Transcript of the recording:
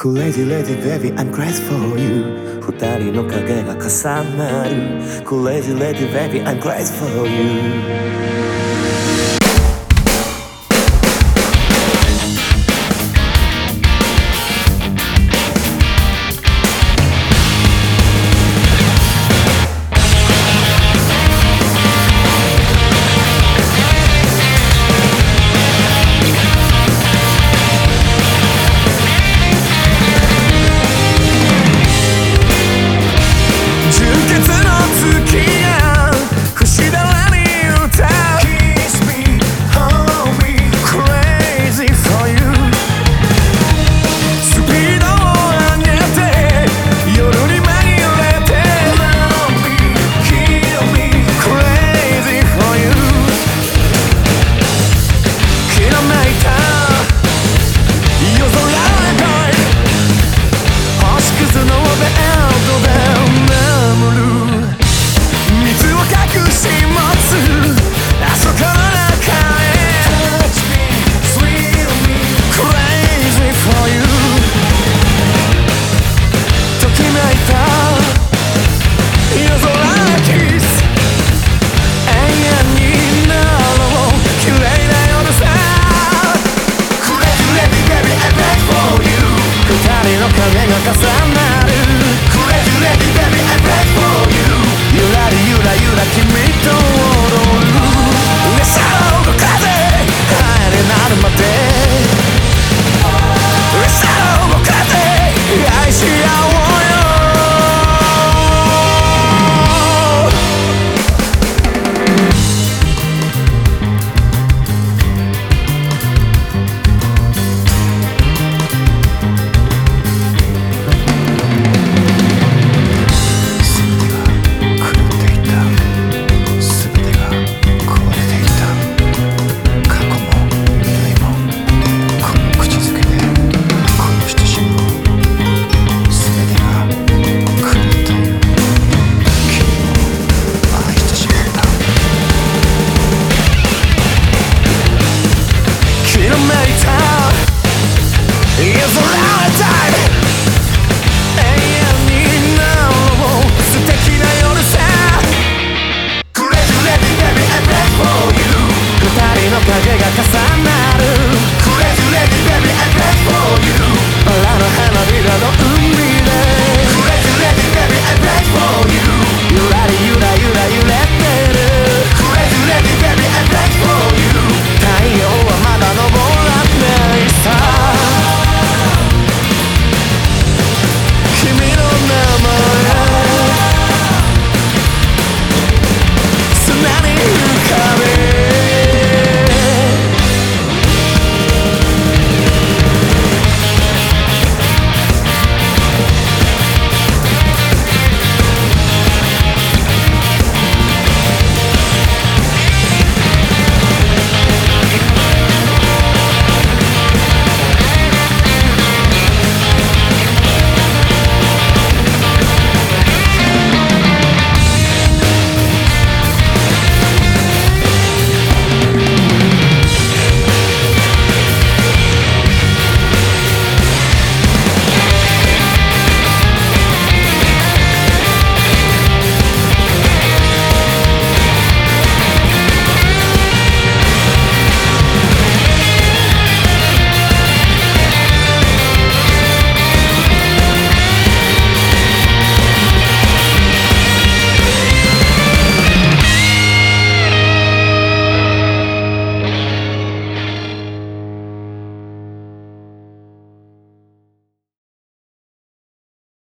クレイジーレディベビー I'm crazy for you 二人の影が重なるクレイジーレディベビー I'm crazy for you